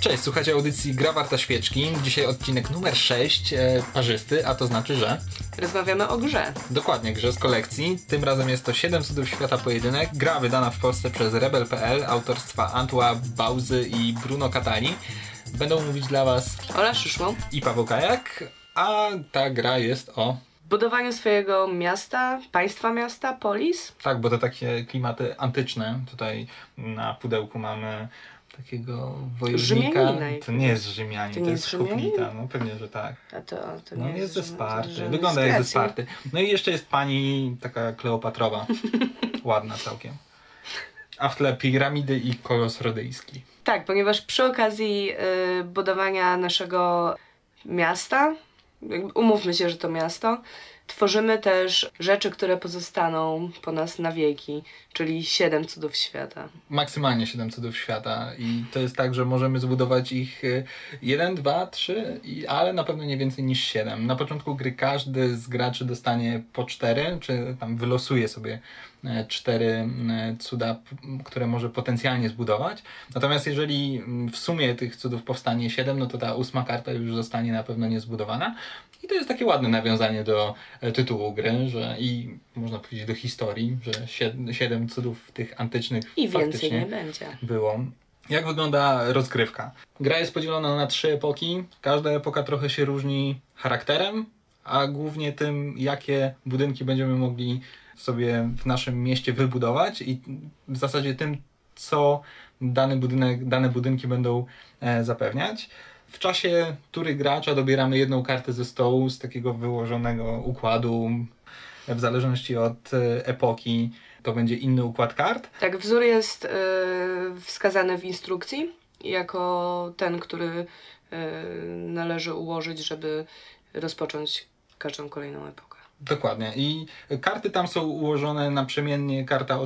Cześć, słuchajcie audycji Gra Warta Świeczki. Dzisiaj odcinek numer 6, e, parzysty, a to znaczy, że... Rozmawiamy o grze. Dokładnie, grze z kolekcji. Tym razem jest to 7 cudów świata pojedynek. Gra wydana w Polsce przez Rebel.pl, autorstwa Antła Bauzy i Bruno Catani. Będą mówić dla Was Ola Szyszło. i Paweł Kajak, a ta gra jest o... Budowaniu swojego miasta, państwa miasta, polis. Tak, bo to takie klimaty antyczne. Tutaj na pudełku mamy takiego wojownika. To nie jest Rzymianin, To to, nie jest jest hoplita. No pewnie, że tak. A to, to No nie jest ze Sparty. Wygląda jak ze. Sparty. No i jeszcze jest pani taka Kleopatrowa. Ładna całkiem. A w tle piramidy i kolos rodyjski. Tak, ponieważ przy okazji y, budowania naszego miasta, jakby umówmy się, że to miasto, tworzymy też rzeczy, które pozostaną po nas na wieki, czyli siedem cudów świata. Maksymalnie 7 cudów świata i to jest tak, że możemy zbudować ich 1, 2, 3, ale na pewno nie więcej niż 7. Na początku gry każdy z graczy dostanie po 4, czy tam wylosuje sobie 4 cuda, p- które może potencjalnie zbudować. Natomiast jeżeli mm, w sumie tych cudów powstanie 7, no to ta ósma karta już zostanie na pewno niezbudowana. I to jest takie ładne nawiązanie do e, tytułu gry, że i można powiedzieć do historii, że 7 cudów tych antycznych I więcej faktycznie nie będzie. było. Jak wygląda rozgrywka? Gra jest podzielona na trzy epoki. Każda epoka trochę się różni charakterem, a głównie tym, jakie budynki będziemy mogli sobie w naszym mieście wybudować i w zasadzie tym, co dany budynek, dane budynki będą e, zapewniać. W czasie tury gracza dobieramy jedną kartę ze stołu z takiego wyłożonego układu. W zależności od e, epoki to będzie inny układ kart. Tak, wzór jest y, wskazany w instrukcji jako ten, który y, należy ułożyć, żeby rozpocząć każdą kolejną epokę. Dokładnie. I karty tam są ułożone naprzemiennie. Karta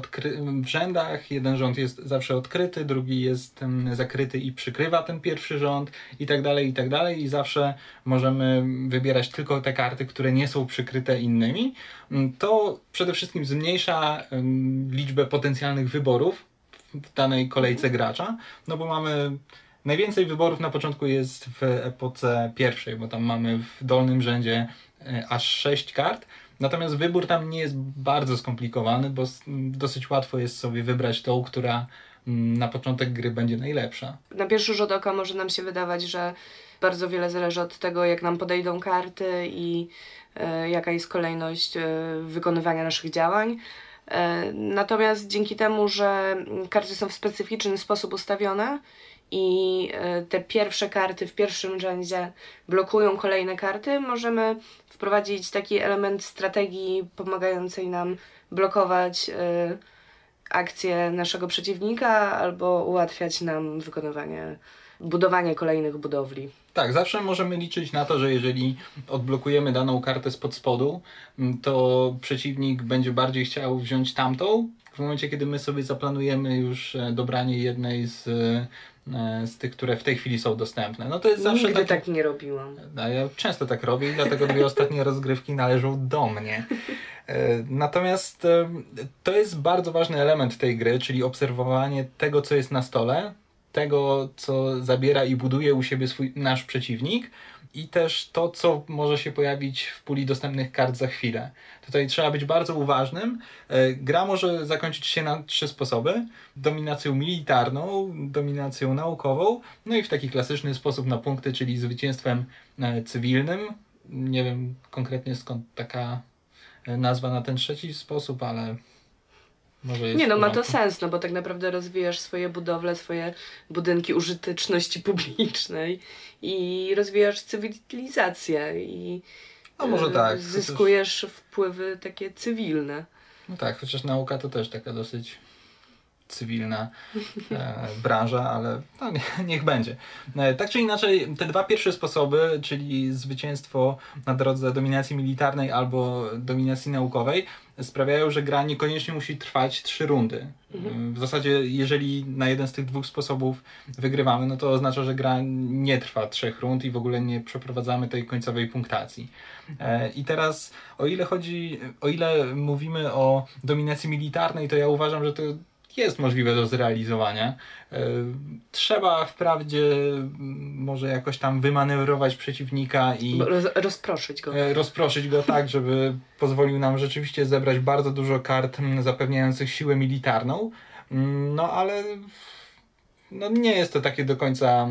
w rzędach. Jeden rząd jest zawsze odkryty, drugi jest em, zakryty i przykrywa ten pierwszy rząd i tak dalej, i tak dalej. I zawsze możemy wybierać tylko te karty, które nie są przykryte innymi. Mm, To przede wszystkim zmniejsza em, liczbę potencjalnych wyborów w danej kolejce gracza, no bo mamy najwięcej wyborów na początku jest w epoce pierwszej, bo tam mamy w dolnym rzędzie e, aż 6 kart. Natomiast wybór tam nie jest bardzo skomplikowany, bo dosyć łatwo jest sobie wybrać tą, która na początek gry będzie najlepsza. Na pierwszy rzut oka może nam się wydawać, że bardzo wiele zależy od tego, jak nam podejdą karty i e, jaka jest kolejność e, wykonywania naszych działań. E, natomiast dzięki temu, że karty są w specyficzny sposób ustawione i e, te pierwsze karty w pierwszym rzędzie blokują kolejne karty, możemy wprowadzić taki element strategii pomagającej nam blokować e, akcje naszego przeciwnika albo ułatwiać nam wykonywanie, budowanie kolejnych budowli. Tak, zawsze możemy liczyć na to, że jeżeli odblokujemy daną kartę spod spodu, to przeciwnik będzie bardziej chciał wziąć tamtą. W momencie, kiedy my sobie zaplanujemy już e, dobranie jednej z, z tych, które w tej chwili są dostępne. No to jest zawsze Nigdy taki- tak nie robiłam. a ja często tak robię i dlatego dwie ostatnie rozgrywki należą do mnie. E, Natomiast e, to jest bardzo ważny element tej gry, czyli obserwowanie tego, co jest na stole, tego, co zabiera i buduje u siebie swój, nasz przeciwnik i też to, co może się pojawić w puli dostępnych kart za chwilę. Tutaj trzeba być bardzo uważnym. E, Gra może zakończyć się na trzy sposoby. Dominacją militarną, dominacją naukową, no i w taki klasyczny sposób na punkty, czyli zwycięstwem e, cywilnym. Nie wiem konkretnie skąd taka e, nazwa na ten trzeci sposób, ale Nie no, ma to sens, no bo tak naprawdę rozwijasz swoje budowle, swoje budynki użyteczności publicznej i rozwijasz cywilizację i No może e, tak. zyskujesz wpływy takie cywilne. No tak, chociaż nauka to też taka dosyć cywilna e, branża, ale no, nie, niech będzie. E, tak czy inaczej, te dwa pierwsze sposoby, czyli zwycięstwo na drodze dominacji militarnej albo dominacji naukowej, sprawiają, że gra niekoniecznie musi trwać trzy rundy. W zasadzie, jeżeli na jeden z tych dwóch sposobów wygrywamy, no to oznacza, że gra nie trwa trzech rund i w ogóle nie przeprowadzamy tej końcowej punktacji. E, I teraz, o ile chodzi, o ile mówimy o dominacji militarnej, to ja uważam, że to jest możliwe do zrealizowania. E, trzeba wprawdzie może jakoś tam wymanewrować przeciwnika i Roz, rozproszyć go. E, rozproszyć go tak, żeby pozwolił nam rzeczywiście zebrać bardzo dużo kart zapewniających siłę militarną. No ale no nie jest to takie do końca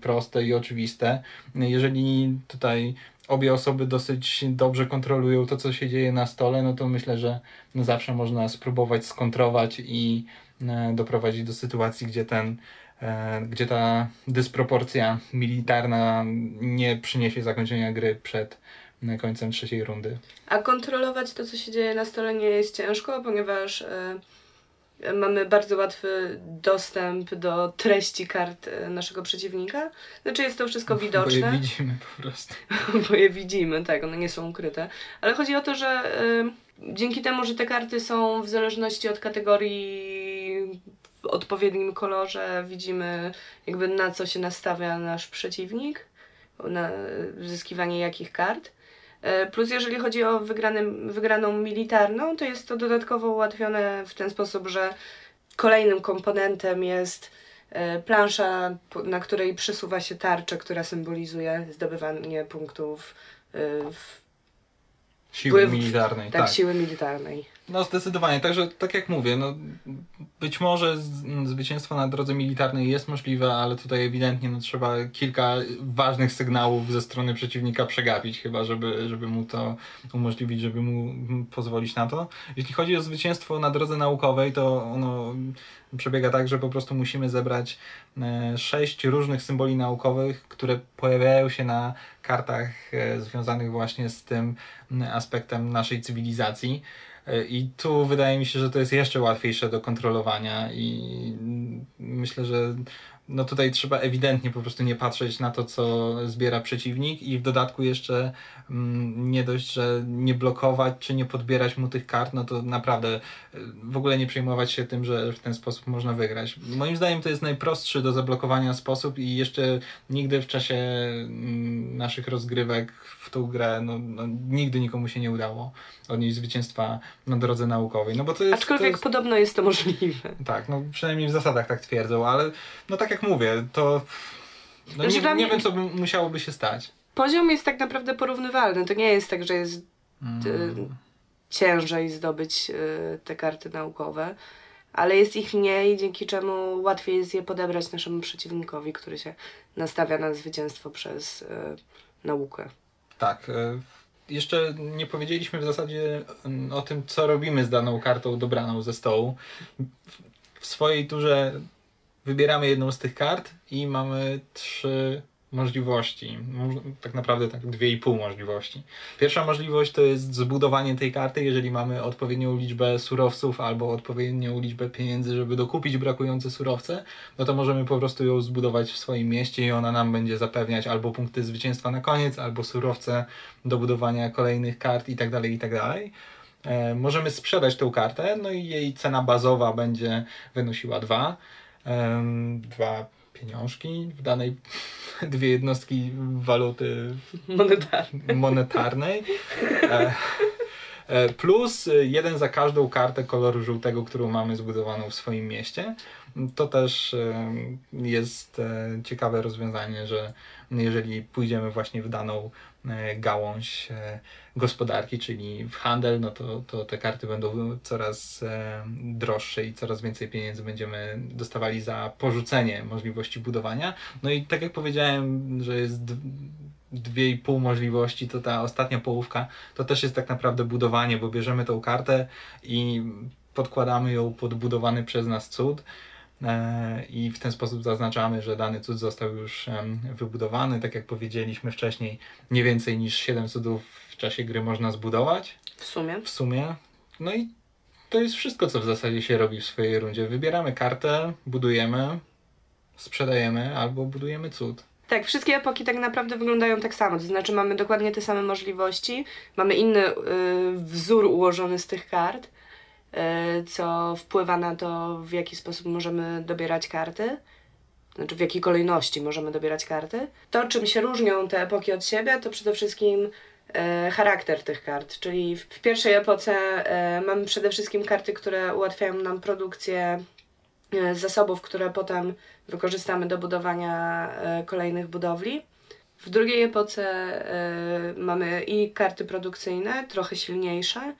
proste i oczywiste. Jeżeli tutaj obie osoby dosyć dobrze kontrolują to, co się dzieje na stole, no to myślę, że zawsze można spróbować skontrować i e, doprowadzić do sytuacji, gdzie ten e, gdzie ta dysproporcja militarna nie przyniesie zakończenia gry przed e, końcem trzeciej rundy. A kontrolować to, co się dzieje na stole nie jest ciężko, ponieważ mamy bardzo łatwy dostęp do treści kart e, naszego przeciwnika. Znaczy jest to wszystko widoczne. Bo je widzimy po prostu. Bo je widzimy, tak, one nie są ukryte. Ale chodzi o to, że y, dzięki temu, że te karty są w zależności od kategorii w odpowiednim kolorze, widzimy jakby na co się nastawia nasz przeciwnik, na zyskiwanie jakich kart. E, plus jeżeli chodzi o wygrany, wygraną militarną, to jest to dodatkowo ułatwione w ten sposób, że kolejnym komponentem jest e, plansza, na której przesuwa się tarczę, która symbolizuje zdobywanie punktów e, w Siły militarnej. Tak, tak, siły militarnej. No zdecydowanie, także tak jak mówię, no, być może zwycięstwo na drodze militarnej jest możliwe, ale tutaj ewidentnie no, trzeba kilka ważnych sygnałów ze strony przeciwnika przegapić chyba, żeby, żeby mu to umożliwić, żeby mu pozwolić na to. Jeśli chodzi o zwycięstwo na drodze naukowej, to ono przebiega tak, że po prostu musimy zebrać e, sześć różnych symboli naukowych, które pojawiają się na kartach e, związanych właśnie z tym aspektem naszej cywilizacji. E, I tu wydaje mi się, że to jest jeszcze łatwiejsze do kontrolowania i myślę, że no tutaj trzeba ewidentnie po prostu nie patrzeć na to, co zbiera przeciwnik i w dodatku jeszcze mm, nie dość, że nie blokować czy nie podbierać mu tych kart, no to naprawdę e, w ogóle nie przejmować się tym, że w ten sposób można wygrać. Moim zdaniem to jest najprostszy do zablokowania sposób i jeszcze nigdy w czasie mm, naszych rozgrywek w tą grę, no, no nigdy nikomu się nie udało odnieść zwycięstwa na drodze naukowej. No bo to jest, Aczkolwiek to jest... podobno jest to możliwe. Tak, no przynajmniej w zasadach tak twierdzą, ale no tak jak mówię, to no znaczy, nie, nie wiem, co by musiałoby się stać. Poziom jest tak naprawdę porównywalny. To nie jest tak, że jest mm. ciężej zdobyć y, te karty naukowe, ale jest ich mniej, dzięki czemu łatwiej jest je podebrać naszemu przeciwnikowi, który się nastawia na zwycięstwo przez y, naukę. Tak. Y jeszcze nie powiedzieliśmy w zasadzie mm, o tym, co robimy z daną kartą dobraną ze stołu. W swojej turze wybieramy jedną z tych kart i mamy trzy możliwości. Tak naprawdę tak dwie i pół możliwości. Pierwsza możliwość to jest zbudowanie tej karty, jeżeli mamy odpowiednią liczbę surowców albo odpowiednią liczbę pieniędzy, żeby dokupić brakujące surowce, no to możemy po prostu ją zbudować w swoim mieście i ona nam będzie zapewniać albo punkty zwycięstwa na koniec, albo surowce do budowania kolejnych kart itd. Tak itd. Tak e, możemy sprzedać tą kartę, no i jej cena bazowa będzie wynosiła 2. E, dwa pieniążki w danej dwie jednostki waluty monetarnej. monetarnej. E, e, plus jeden za każdą kartę koloru żółtego, którą mamy zbudowaną w swoim mieście. To też e, jest ciekawe rozwiązanie, że jeżeli pójdziemy właśnie w daną gałąź gospodarki, czyli w handel, no to, to te karty będą coraz e, droższe i coraz więcej pieniędzy będziemy dostawali za porzucenie możliwości budowania. No i tak jak powiedziałem, że jest dwie i pół możliwości, to ta ostatnia połówka to też jest tak naprawdę budowanie, bo bierzemy tą kartę i podkładamy ją pod budowany przez nas cud e, i w ten sposób zaznaczamy, że dany cud został już wybudowany. Tak jak powiedzieliśmy wcześniej, nie więcej niż 7 cudów czasie gry można zbudować. W sumie. W sumie. No i to jest wszystko, co w zasadzie się robi w swojej rundzie. Wybieramy kartę, budujemy, sprzedajemy albo budujemy cud. Tak, wszystkie epoki tak naprawdę wyglądają tak samo, to znaczy mamy dokładnie te same możliwości, mamy inny y, wzór ułożony z tych kart, co wpływa na to, w jaki sposób możemy dobierać karty, znaczy w jakiej kolejności możemy dobierać karty. To, czym się różnią te epoki od siebie, to przede wszystkim E, charakter tych kart. Czyli w, pierwszej epoce e, mamy przede wszystkim karty, które ułatwiają nam produkcję e, zasobów, które potem wykorzystamy do budowania e, kolejnych budowli. W drugiej epoce e, mamy i karty produkcyjne, trochę silniejsze,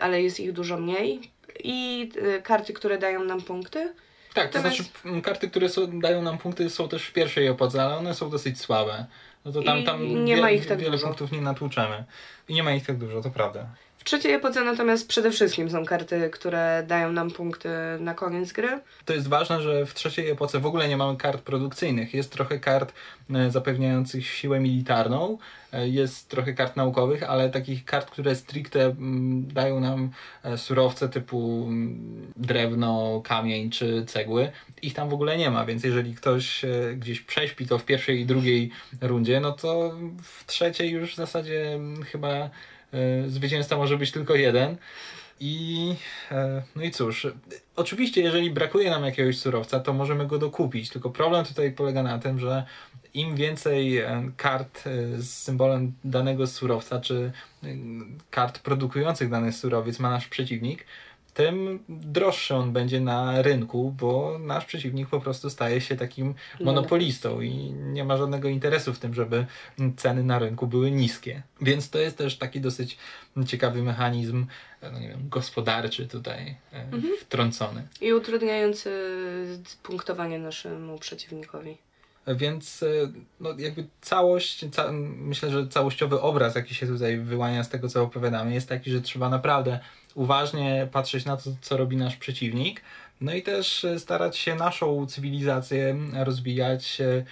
ale jest ich dużo mniej, i karty, które dają nam punkty. Tak, to znaczy karty, które są, dają nam punkty są też w pierwszej epoce, ale one są dosyć słabe. No to tam, tam nie wie, ma ich tak wiele dużo. punktów nie natłuczemy. I nie ma ich tak dużo, to prawda. W trzeciej epoce natomiast przede wszystkim są karty, które dają nam punkty na koniec gry. To jest ważne, że w trzeciej epoce w ogóle nie mamy kart produkcyjnych. Jest trochę kart e, zapewniających siłę militarną, e, jest trochę kart naukowych, ale takich kart, które stricte mm, dają nam e, surowce typu mm, drewno, kamień czy cegły, ich tam w ogóle nie ma, więc jeżeli ktoś gdzieś prześpi to w pierwszej i drugiej rundzie, no to w trzeciej już w zasadzie mm, chyba E, zwycięzca może być tylko jeden. I e, no i cóż, oczywiście jeżeli brakuje nam jakiegoś surowca, to możemy go dokupić, tylko problem tutaj polega na tym, że im więcej e, kart z symbolem danego surowca, czy kart produkujących dany surowiec ma nasz przeciwnik, tym droższy on będzie na rynku, bo nasz przeciwnik po prostu staje się takim monopolistą i nie ma żadnego interesu w tym, żeby ceny na rynku były niskie. Więc to jest też taki dosyć ciekawy mechanizm, no nie wiem, gospodarczy tutaj e, mhm. wtrącony. I utrudniający punktowanie naszemu przeciwnikowi. Więc e, no, jakby całość, ca myślę, że całościowy obraz, jaki się tutaj wyłania z tego, co opowiadamy, jest taki, że trzeba naprawdę uważnie patrzeć na to, co robi nasz przeciwnik. No i też e, starać się naszą cywilizację rozwijać e,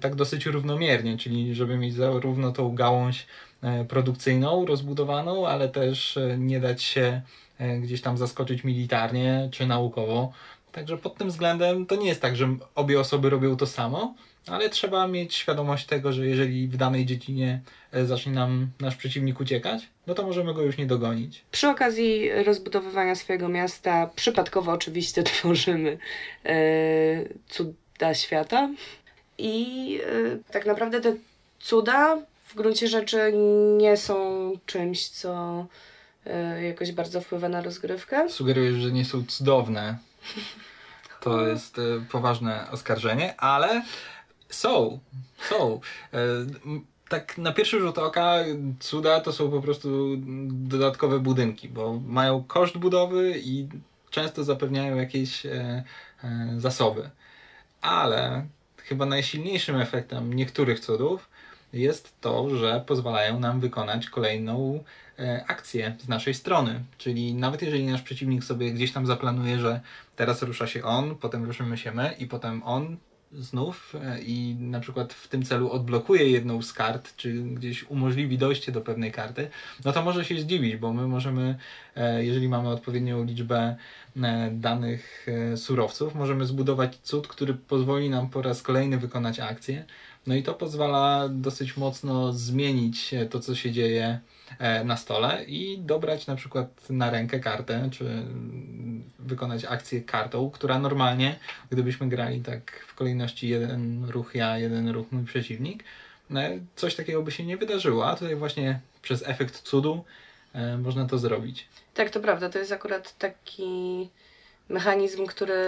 tak dosyć równomiernie, czyli żeby mieć zarówno tą gałąź produkcyjną rozbudowaną, ale też nie dać się gdzieś tam zaskoczyć militarnie czy naukowo. Także pod tym względem to nie jest tak, że obie osoby robią to samo, ale trzeba mieć świadomość tego, że jeżeli w danej dziedzinie e, zacznie nam nasz przeciwnik uciekać, no to możemy go już nie dogonić. Przy okazji rozbudowywania swojego miasta, przypadkowo oczywiście tworzymy e, cuda świata i e, tak naprawdę te cuda w gruncie rzeczy nie są czymś, co e, jakoś bardzo wpływa na rozgrywkę. Sugerujesz, że nie są cudowne. To jest e, poważne oskarżenie, ale są, są. E, tak na pierwszy rzut oka cuda to są po prostu dodatkowe budynki, bo mają koszt budowy i często zapewniają jakieś e, e, zasoby. Ale chyba najsilniejszym efektem niektórych cudów jest to, że pozwalają nam wykonać kolejną akcję z naszej strony. Czyli nawet jeżeli nasz przeciwnik sobie gdzieś tam zaplanuje, że teraz rusza się on, potem ruszymy się my i potem on znów e, i na przykład w tym celu odblokuje jedną z kart, czy gdzieś umożliwi dojście do pewnej karty, no to może się zdziwić, bo my możemy, e, jeżeli mamy odpowiednią liczbę e, danych surowców, możemy zbudować cud, który pozwoli nam po raz kolejny wykonać akcję. No i to pozwala dosyć mocno zmienić to, co się dzieje na stole i dobrać na przykład na rękę kartę, czy wykonać akcję kartą, która normalnie, gdybyśmy grali tak w kolejności jeden ruch ja, jeden ruch mój przeciwnik, no, coś takiego by się nie wydarzyło, a tutaj właśnie przez efekt cudu e, można to zrobić. Tak, to prawda. To jest akurat taki mechanizm, który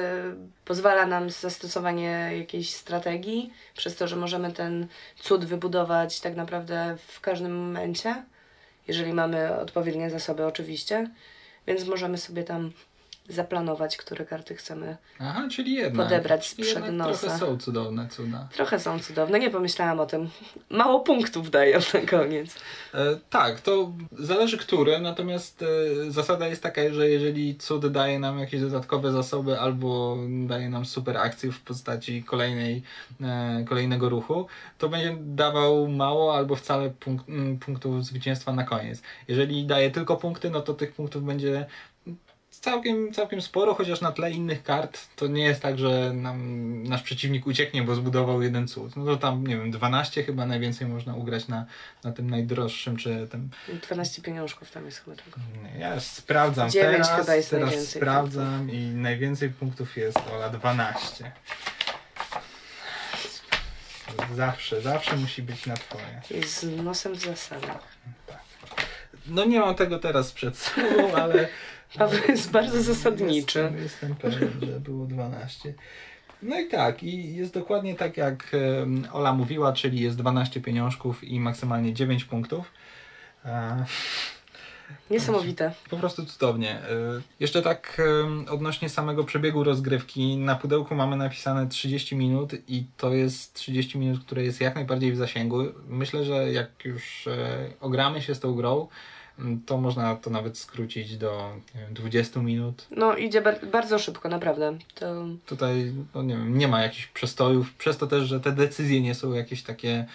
pozwala nam zastosowanie jakiejś strategii, przez to, że możemy ten cud wybudować tak naprawdę w każdym momencie jeżeli mamy odpowiednie zasoby oczywiście, więc możemy sobie tam zaplanować, które karty chcemy Aha, czyli jednak, podebrać z nosa. Trochę są cudowne cuda. Trochę są cudowne, nie pomyślałam o tym. Mało punktów dają na koniec. E, tak, to zależy które, natomiast e, zasada jest taka, że jeżeli cud daje nam jakieś dodatkowe zasoby albo daje nam super akcję w postaci kolejnej, e, kolejnego ruchu, to będzie dawał mało albo wcale punk punktów zwycięstwa na koniec. Jeżeli daje tylko punkty, no to tych punktów będzie całkiem, całkiem sporo, chociaż na tle innych kart to nie jest tak, że nam nasz przeciwnik ucieknie, bo zbudował jeden cud. No to tam, nie wiem, 12 chyba najwięcej można ugrać na, na tym najdroższym, czy tym... 12 pieniążków tam jest chyba tylko. Ja sprawdzam 9 teraz, chyba jest teraz sprawdzam punktów. i najwięcej punktów jest, Ola, 12. Zawsze, zawsze musi być na twoje. Jest z nosem w zasadach. No nie mam tego teraz przed sobą, ale Paweł jest bardzo zasadniczy. Jestem, jestem pewien, że było 12. No i tak, i jest dokładnie tak jak Ola mówiła, czyli jest 12 pieniążków i maksymalnie 9 punktów. E, Niesamowite. Po prostu cudownie. E, Jeszcze tak odnośnie samego przebiegu rozgrywki, na pudełku mamy napisane 30 minut i to jest 30 minut, które jest jak najbardziej w zasięgu. Myślę, że jak już e, ogramy się z tą grą, to można to nawet skrócić do wiem, 20 minut. No idzie bar- bardzo szybko, naprawdę. To Tutaj no nie, wiem, nie ma jakichś przestojów, przez to też, że te decyzje nie są jakieś takie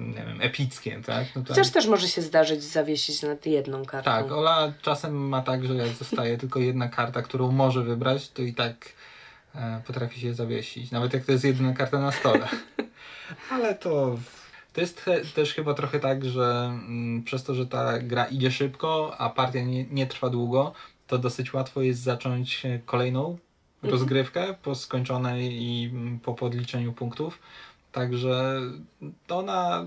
nie wiem, epickie, tak? No chociaż też może się zdarzyć zawiesić nad jedną kartą. Tak, Ola czasem ma tak, że jak zostaje tylko jedna karta, którą może wybrać, to i tak e, potrafi się zawiesić. Nawet jak to jest jedyna karta na stole. Ale to. To jest te, też chyba trochę tak, że mm, przez to, że ta gra idzie szybko, a partia nie, nie trwa długo, to dosyć łatwo jest zacząć e, kolejną rozgrywkę po skończonej i mm, po podliczeniu punktów. Także to ona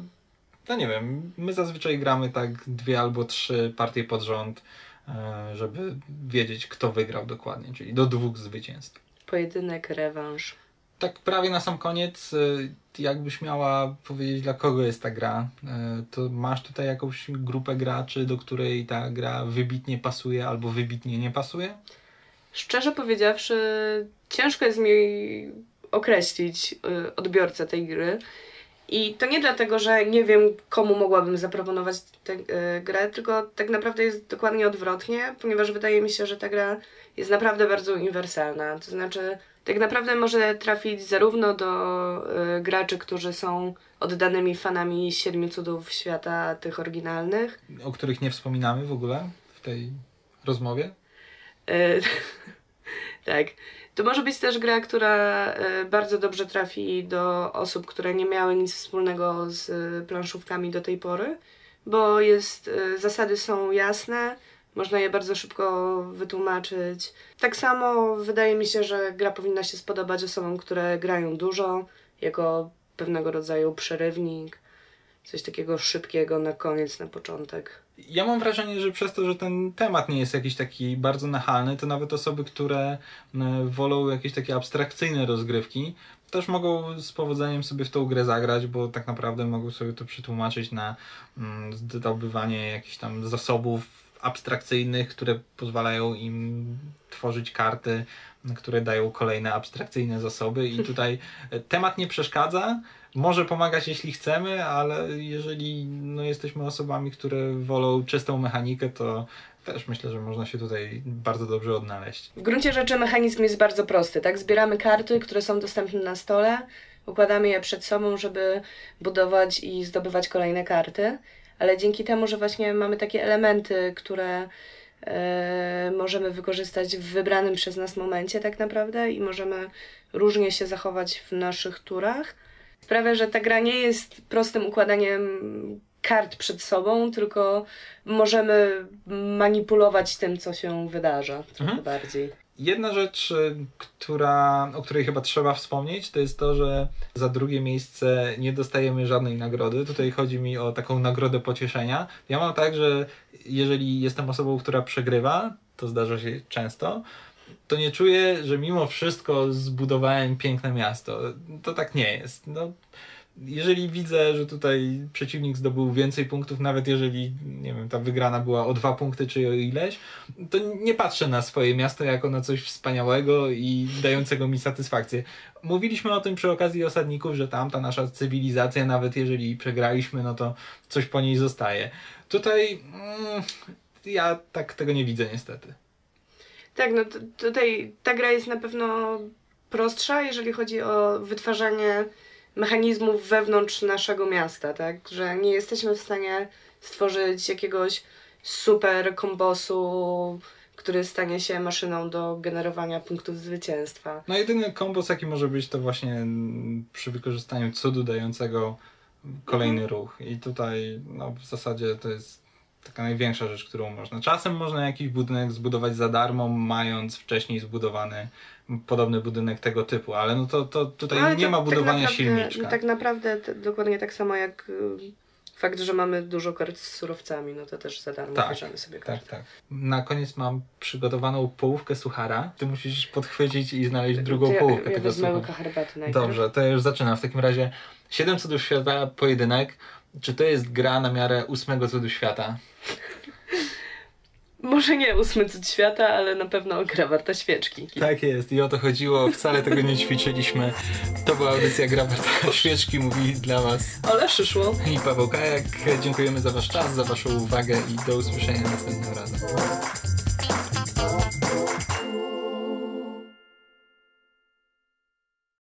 no nie wiem, my zazwyczaj gramy tak dwie albo trzy partie pod rząd, e, żeby wiedzieć, kto wygrał dokładnie, czyli do dwóch zwycięstw. Pojedynek, rewanż. Tak prawie na sam koniec, e, jakbyś miała powiedzieć, dla kogo jest ta gra, e, to masz tutaj jakąś grupę graczy, do której ta gra wybitnie pasuje albo wybitnie nie pasuje? Szczerze powiedziawszy, ciężko jest mi określić y, odbiorcę tej gry. I to nie dlatego, że nie wiem, komu mogłabym zaproponować tę y, grę, tylko tak naprawdę jest dokładnie odwrotnie, ponieważ wydaje mi się, że ta gra jest naprawdę bardzo uniwersalna. To znaczy, tak naprawdę może trafić zarówno do y, graczy, którzy są oddanymi fanami Siedmiu Cudów Świata, tych oryginalnych, O których nie wspominamy w ogóle w tej rozmowie? E, tak. To może być też gra, która e, bardzo dobrze trafi do osób, które nie miały nic wspólnego z planszówkami do tej pory, bo jest, zasady są jasne, można je bardzo szybko wytłumaczyć. Tak samo wydaje mi się, że gra powinna się spodobać osobom, które grają dużo, jako pewnego rodzaju przerywnik, coś takiego szybkiego na koniec, na początek. Ja mam wrażenie, że przez to, że ten temat nie jest jakiś taki bardzo nachalny, to nawet osoby, które wolą jakieś takie abstrakcyjne rozgrywki, też mogą z powodzeniem sobie w tą grę zagrać, bo tak naprawdę mogą sobie to przetłumaczyć na mm, zdobywanie jakichś tam zasobów abstrakcyjnych, które pozwalają im tworzyć karty, które dają kolejne abstrakcyjne zasoby i tutaj e, temat nie przeszkadza, może pomagać jeśli chcemy, ale jeżeli no, jesteśmy osobami, które wolą czystą mechanikę, to też myślę, że można się tutaj bardzo dobrze odnaleźć. W gruncie rzeczy mechanizm jest bardzo prosty, tak? Zbieramy karty, które są dostępne na stole, układamy je przed sobą, żeby budować i zdobywać kolejne karty, ale dzięki temu, że właśnie mamy takie elementy, które e, możemy wykorzystać w wybranym przez nas momencie tak naprawdę i możemy różnie się zachować w naszych turach, sprawia, że ta gra nie jest prostym układaniem kart przed sobą, tylko możemy manipulować tym, co się wydarza trochę Mhm. bardziej. Jedna rzecz, y, która, o której chyba trzeba wspomnieć, to jest to, że za drugie miejsce nie dostajemy żadnej nagrody. Tutaj chodzi mi o taką nagrodę pocieszenia. Ja mam tak, że jeżeli jestem osobą, która przegrywa, to zdarza się często, to nie czuję, że mimo wszystko zbudowałem piękne miasto. To tak nie jest. No, jeżeli widzę, że tutaj przeciwnik zdobył więcej punktów, nawet jeżeli, nie wiem, ta wygrana była o dwa punkty czy o ileś, to nie patrzę na swoje miasto jako na coś wspaniałego i dającego mi satysfakcję. Mówiliśmy o tym przy okazji osadników, że tam ta nasza cywilizacja, nawet jeżeli przegraliśmy, no to coś po niej zostaje. Tutaj mm, ja tak tego nie widzę niestety. Tak, no tutaj ta gra jest na pewno prostsza, jeżeli chodzi o wytwarzanie mechanizmów wewnątrz naszego miasta, tak? Że nie jesteśmy w stanie stworzyć jakiegoś super kombosu, który stanie się maszyną do generowania punktów zwycięstwa. No jedyny kombos jaki może być to właśnie przy wykorzystaniu cudu dającego kolejny ruch i tutaj no, w zasadzie to jest taka największa rzecz, którą można. Czasem można jakiś budynek zbudować za darmo, mając wcześniej zbudowany podobny budynek tego typu, ale no to, to tutaj No, nie to ma tak budowania naprawdę- silniczka. Tak naprawdę dokładnie tak samo jak y, Fakt, że mamy dużo kart z surowcami, no to też za darmo Tak, bierzemy sobie karty. Tak, tak. Na koniec mam przygotowaną połówkę suchara. Ty musisz podchwycić i znaleźć drugą ja, połówkę ja tego suchara. łyka herbaty najpierw. Dobrze, to już zaczynam. W takim razie 7 cudów świata, pojedynek. Czy to jest gra na miarę ósmego cudu świata? Może nie ósmy cud świata, ale na pewno gra warta świeczki. Tak jest i o to chodziło. Wcale tego nie ćwiczyliśmy. To była audycja Gra Warta Świeczki. Mówi dla Was Ale przyszło. i Paweł Kajak. Dziękujemy za Wasz czas, za Waszą uwagę i do usłyszenia następnym razem.